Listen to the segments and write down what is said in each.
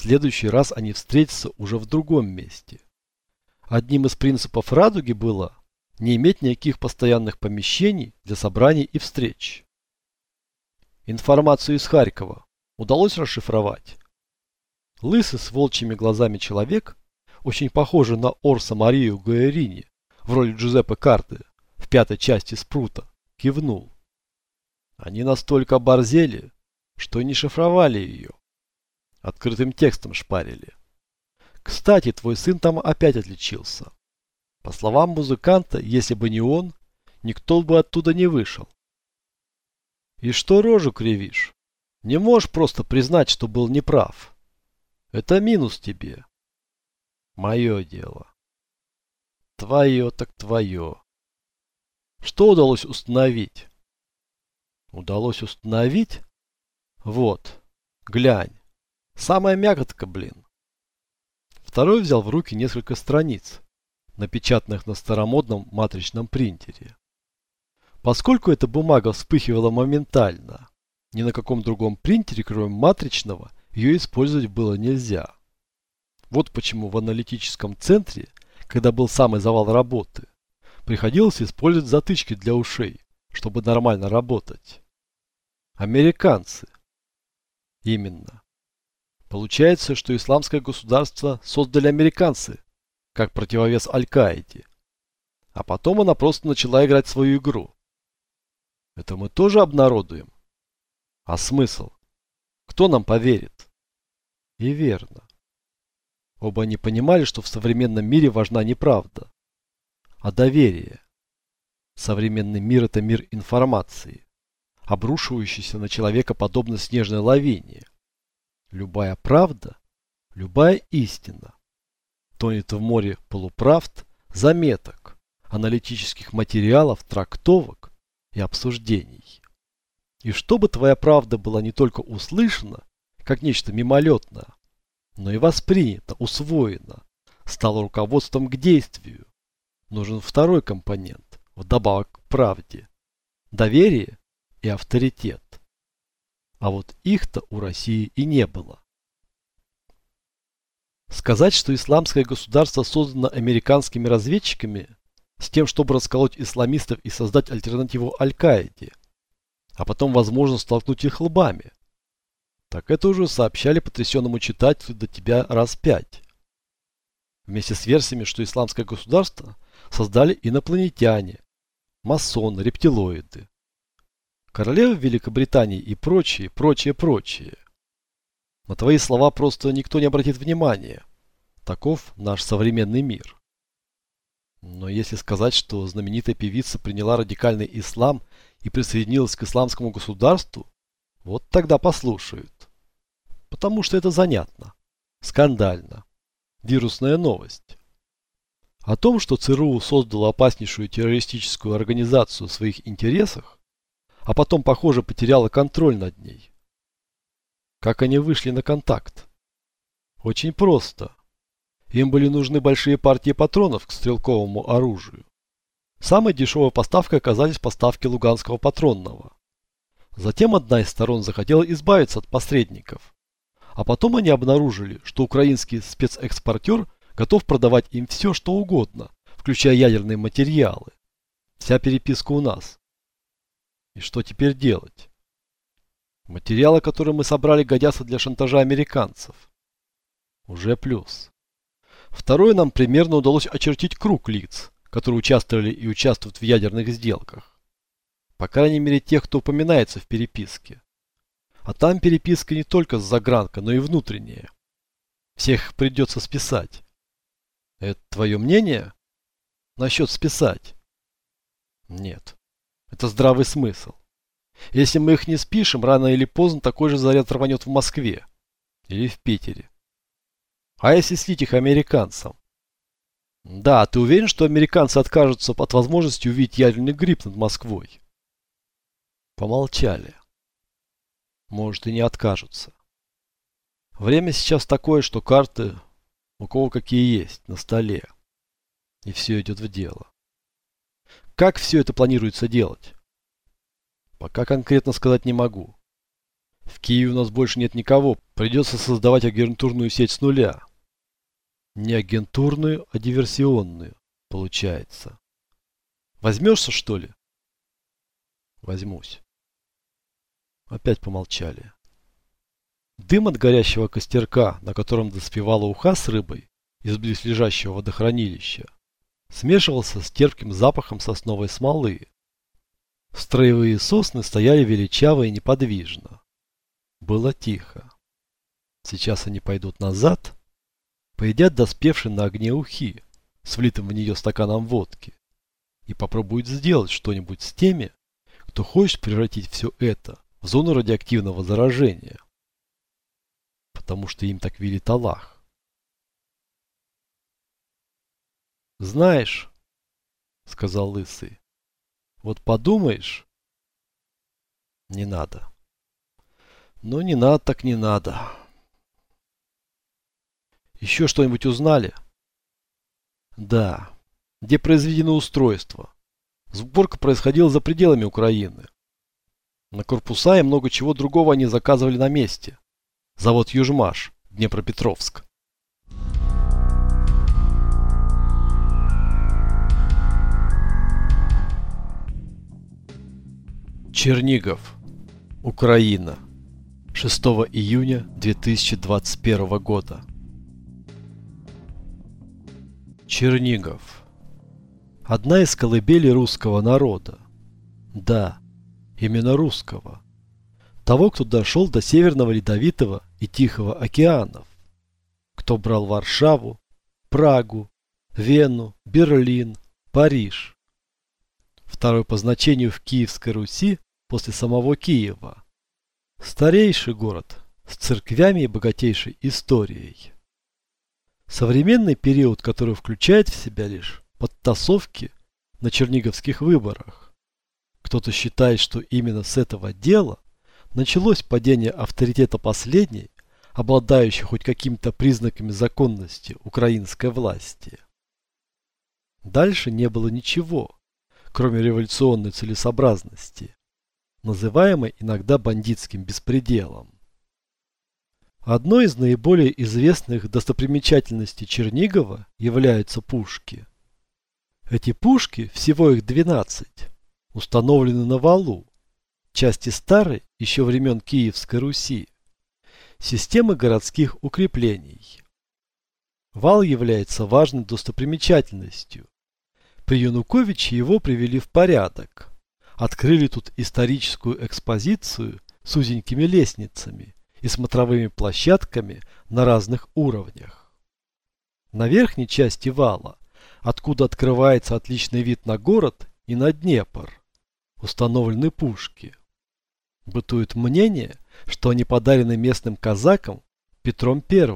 следующий раз они встретятся уже в другом месте. Одним из принципов радуги было не иметь никаких постоянных помещений для собраний и встреч. Информацию из Харькова удалось расшифровать. Лысый с волчьими глазами человек, очень похожий на Орса Марию Гуэрини в роли Джузеппе Карты в пятой части Спрута, кивнул. Они настолько оборзели, что не шифровали ее. Открытым текстом шпарили. Кстати, твой сын там опять отличился. По словам музыканта, если бы не он, никто бы оттуда не вышел. И что рожу кривишь? Не можешь просто признать, что был неправ. Это минус тебе. Мое дело. Твое так твое. Что удалось установить? Удалось установить? Вот, глянь. Самая мякотка, блин. Второй взял в руки несколько страниц, напечатанных на старомодном матричном принтере. Поскольку эта бумага вспыхивала моментально, ни на каком другом принтере, кроме матричного, ее использовать было нельзя. Вот почему в аналитическом центре, когда был самый завал работы, приходилось использовать затычки для ушей, чтобы нормально работать. Американцы. Именно. Получается, что исламское государство создали американцы, как противовес Аль-Каиде. А потом она просто начала играть свою игру. Это мы тоже обнародуем. А смысл? Кто нам поверит? И верно. Оба они понимали, что в современном мире важна не правда, а доверие. Современный мир – это мир информации, обрушивающийся на человека подобно снежной лавине. Любая правда, любая истина тонет в море полуправд, заметок, аналитических материалов, трактовок и обсуждений. И чтобы твоя правда была не только услышана, как нечто мимолетное, но и воспринята, усвоена, стала руководством к действию, нужен второй компонент, вдобавок к правде – доверие и авторитет. А вот их-то у России и не было. Сказать, что исламское государство создано американскими разведчиками с тем, чтобы расколоть исламистов и создать альтернативу Аль-Каиде, а потом, возможно, столкнуть их лбами. Так это уже сообщали потрясенному читателю до тебя раз пять. Вместе с версиями, что исламское государство создали инопланетяне, масоны, рептилоиды, королева Великобритании и прочие, прочие, прочие. На твои слова просто никто не обратит внимания. Таков наш современный мир. Но если сказать, что знаменитая певица приняла радикальный ислам и присоединилась к исламскому государству, вот тогда послушают. Потому что это занятно, скандально, вирусная новость. О том, что ЦРУ создала опаснейшую террористическую организацию в своих интересах, а потом, похоже, потеряла контроль над ней. Как они вышли на контакт? Очень просто. Им были нужны большие партии патронов к стрелковому оружию. Самой дешевой поставкой оказались поставки Луганского патронного. Затем одна из сторон захотела избавиться от посредников. А потом они обнаружили, что украинский спецэкспортер готов продавать им все, что угодно, включая ядерные материалы. Вся переписка у нас. И что теперь делать? Материалы, которые мы собрали, годятся для шантажа американцев. Уже плюс. Второе, нам примерно удалось очертить круг лиц, которые участвовали и участвуют в ядерных сделках. По крайней мере, тех, кто упоминается в переписке. А там переписка не только с загранка, но и внутренняя. Всех придется списать. Это твое мнение? Насчет списать? Нет. Это здравый смысл. Если мы их не спишем, рано или поздно такой же заряд рванет в Москве. Или в Питере. А если слить их американцам? Да, ты уверен, что американцы откажутся от возможности увидеть ядерный гриб над Москвой? Помолчали. Может и не откажутся. Время сейчас такое, что карты у кого какие есть на столе. И все идет в дело. Как все это планируется делать? Пока конкретно сказать не могу. В Киеве у нас больше нет никого. Придется создавать агентурную сеть с нуля. Не агентурную, а диверсионную, получается. Возьмешься, что ли? Возьмусь. Опять помолчали. Дым от горящего костерка, на котором доспевала уха с рыбой из близлежащего водохранилища, смешивался с терпким запахом сосновой смолы. Строевые сосны стояли величаво и неподвижно. Было тихо. Сейчас они пойдут назад, поедят доспевшие на огне ухи, с влитым в нее стаканом водки, и попробуют сделать что-нибудь с теми, кто хочет превратить все это в зону радиоактивного заражения. Потому что им так велит Аллах. «Знаешь», — сказал Лысый, — «вот подумаешь...» «Не надо». «Ну, не надо, так не надо». «Еще что-нибудь узнали?» «Да. Где произведено устройство?» Сборка происходила за пределами Украины. На корпуса и много чего другого они заказывали на месте. Завод Южмаш, Днепропетровск. Чернигов, Украина. 6 июня 2021 года. Чернигов. Одна из колыбелей русского народа. Да, именно русского. Того, кто дошел до Северного Ледовитого и Тихого океанов. Кто брал Варшаву, Прагу, Вену, Берлин, Париж. Второй по значению в Киевской Руси после самого Киева. Старейший город с церквями и богатейшей историей. Современный период, который включает в себя лишь подтасовки на черниговских выборах. Кто-то считает, что именно с этого дела началось падение авторитета последней, обладающей хоть какими-то признаками законности украинской власти. Дальше не было ничего, кроме революционной целесообразности называемой иногда бандитским беспределом. Одной из наиболее известных достопримечательностей Чернигова являются пушки. Эти пушки, всего их 12, установлены на валу, части старой, еще времен Киевской Руси, системы городских укреплений. Вал является важной достопримечательностью. При Януковиче его привели в порядок открыли тут историческую экспозицию с узенькими лестницами и смотровыми площадками на разных уровнях. На верхней части вала, откуда открывается отличный вид на город и на Днепр, установлены пушки. Бытует мнение, что они подарены местным казакам Петром I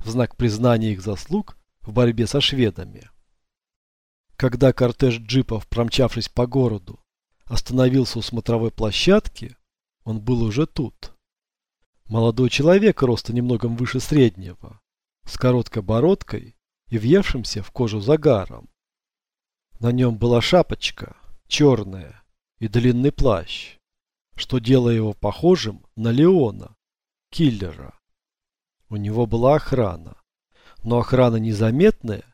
в знак признания их заслуг в борьбе со шведами. Когда кортеж джипов, промчавшись по городу, остановился у смотровой площадки, он был уже тут. Молодой человек, роста немного выше среднего, с короткой бородкой и въевшимся в кожу загаром. На нем была шапочка, черная, и длинный плащ, что делало его похожим на Леона, киллера. У него была охрана, но охрана незаметная,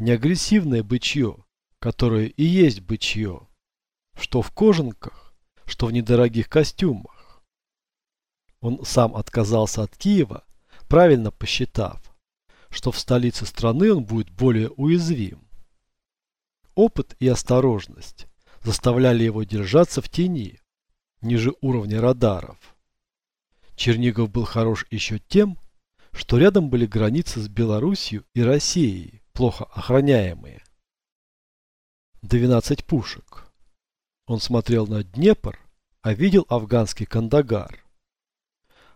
не агрессивное бычье, которое и есть бычье что в кожанках, что в недорогих костюмах. Он сам отказался от Киева, правильно посчитав, что в столице страны он будет более уязвим. Опыт и осторожность заставляли его держаться в тени, ниже уровня радаров. Чернигов был хорош еще тем, что рядом были границы с Белоруссией и Россией, плохо охраняемые. 12 пушек. Он смотрел на Днепр, а видел афганский Кандагар.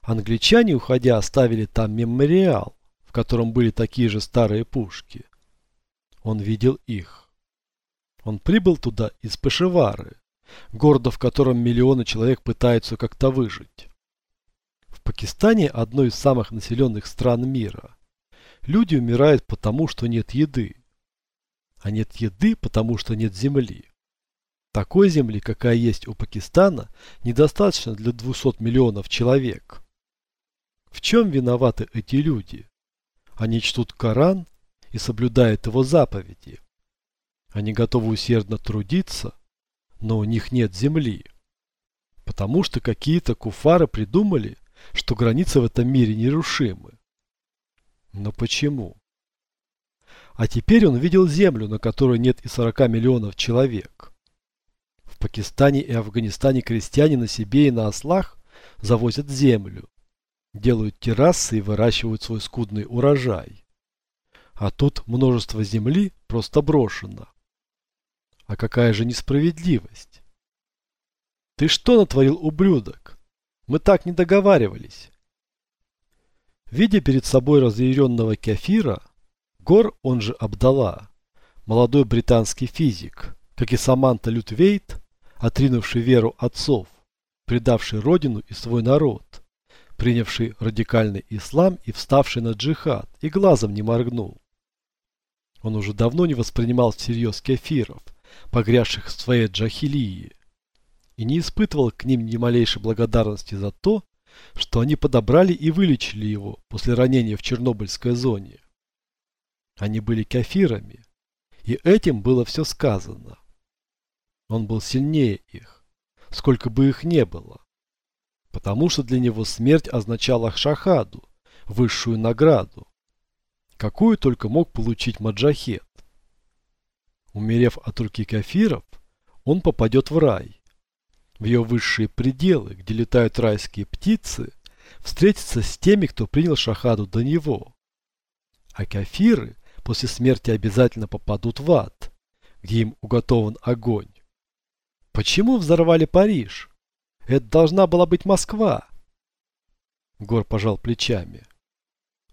Англичане, уходя, оставили там мемориал, в котором были такие же старые пушки. Он видел их. Он прибыл туда из Пешевары, города, в котором миллионы человек пытаются как-то выжить. В Пакистане, одной из самых населенных стран мира, люди умирают потому, что нет еды. А нет еды, потому что нет земли. Такой земли, какая есть у Пакистана, недостаточно для 200 миллионов человек. В чем виноваты эти люди? Они чтут Коран и соблюдают его заповеди. Они готовы усердно трудиться, но у них нет земли. Потому что какие-то куфары придумали, что границы в этом мире нерушимы. Но почему? А теперь он видел землю, на которой нет и 40 миллионов человек. В Пакистане и Афганистане крестьяне на себе и на ослах завозят землю, делают террасы и выращивают свой скудный урожай. А тут множество земли просто брошено. А какая же несправедливость? Ты что натворил, ублюдок? Мы так не договаривались. Видя перед собой разъяренного кефира, Гор, он же Абдала, молодой британский физик, как и Саманта Лютвейт, отринувший веру отцов, предавший родину и свой народ, принявший радикальный ислам и вставший на джихад, и глазом не моргнул. Он уже давно не воспринимал всерьез кефиров, погрязших в своей джахилии, и не испытывал к ним ни малейшей благодарности за то, что они подобрали и вылечили его после ранения в Чернобыльской зоне. Они были кафирами, и этим было все сказано. Он был сильнее их, сколько бы их не было, потому что для него смерть означала шахаду, высшую награду, какую только мог получить маджахет. Умерев от руки кафиров, он попадет в рай. В ее высшие пределы, где летают райские птицы, встретится с теми, кто принял шахаду до него. А кафиры после смерти обязательно попадут в ад, где им уготован огонь. Почему взорвали Париж? Это должна была быть Москва. Гор пожал плечами.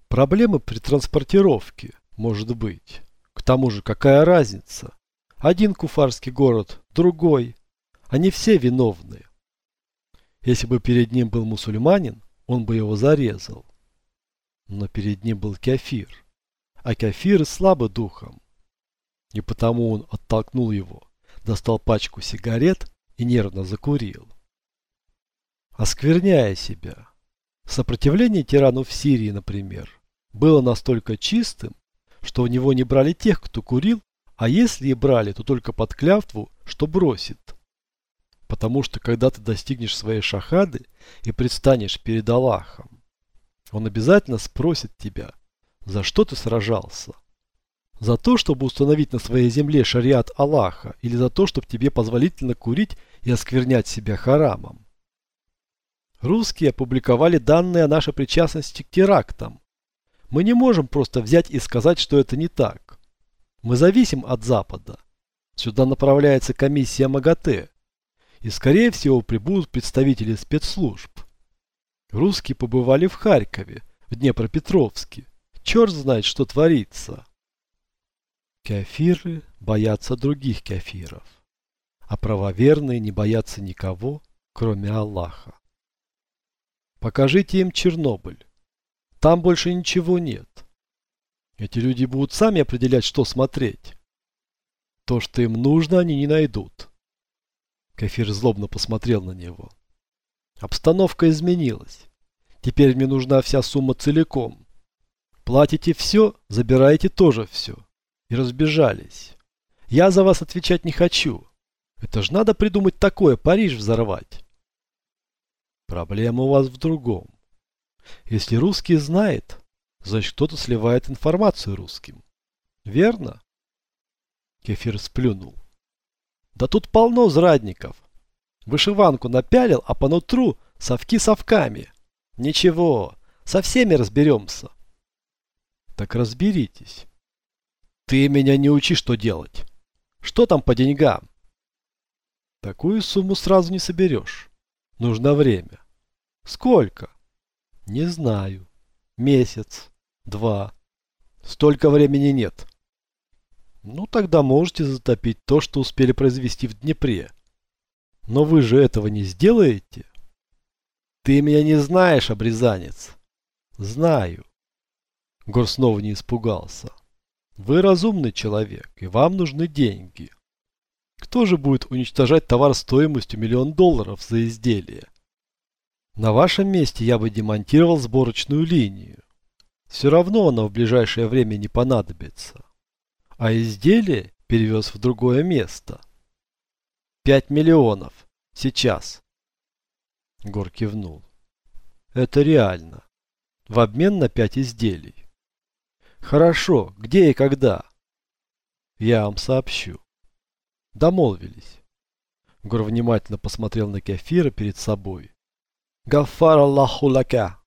Проблемы при транспортировке, может быть. К тому же, какая разница? Один куфарский город, другой. Они все виновны. Если бы перед ним был мусульманин, он бы его зарезал. Но перед ним был кефир а Кафир слабо духом. И потому он оттолкнул его, достал пачку сигарет и нервно закурил. Оскверняя себя. Сопротивление тирану в Сирии, например, было настолько чистым, что у него не брали тех, кто курил, а если и брали, то только под клятву, что бросит. Потому что когда ты достигнешь своей шахады и предстанешь перед Аллахом, он обязательно спросит тебя, за что ты сражался? За то, чтобы установить на своей земле шариат Аллаха, или за то, чтобы тебе позволительно курить и осквернять себя харамом? Русские опубликовали данные о нашей причастности к терактам. Мы не можем просто взять и сказать, что это не так. Мы зависим от Запада. Сюда направляется комиссия МАГАТЭ. И скорее всего прибудут представители спецслужб. Русские побывали в Харькове, в Днепропетровске. Черт знает, что творится. Кафиры боятся других кафиров, а правоверные не боятся никого, кроме Аллаха. Покажите им Чернобыль. Там больше ничего нет. Эти люди будут сами определять, что смотреть. То, что им нужно, они не найдут. Кафир злобно посмотрел на него. Обстановка изменилась. Теперь мне нужна вся сумма целиком. Платите все, забираете тоже все. И разбежались. Я за вас отвечать не хочу. Это ж надо придумать такое, Париж взорвать. Проблема у вас в другом. Если русский знает, значит кто-то сливает информацию русским. Верно? Кефир сплюнул. Да тут полно зрадников. Вышиванку напялил, а по нутру совки совками. Ничего, со всеми разберемся. Так разберитесь. Ты меня не учи, что делать. Что там по деньгам? Такую сумму сразу не соберешь. Нужно время. Сколько? Не знаю. Месяц. Два. Столько времени нет. Ну, тогда можете затопить то, что успели произвести в Днепре. Но вы же этого не сделаете? Ты меня не знаешь, обрезанец. Знаю. Гор снова не испугался. Вы разумный человек, и вам нужны деньги. Кто же будет уничтожать товар стоимостью миллион долларов за изделие? На вашем месте я бы демонтировал сборочную линию. Все равно она в ближайшее время не понадобится. А изделие перевез в другое место. Пять миллионов. Сейчас. Гор кивнул. Это реально. В обмен на пять изделий. Хорошо. Где и когда? Я вам сообщу. Домолвились. Гор внимательно посмотрел на Кефира перед собой. Гафар Аллаху лака.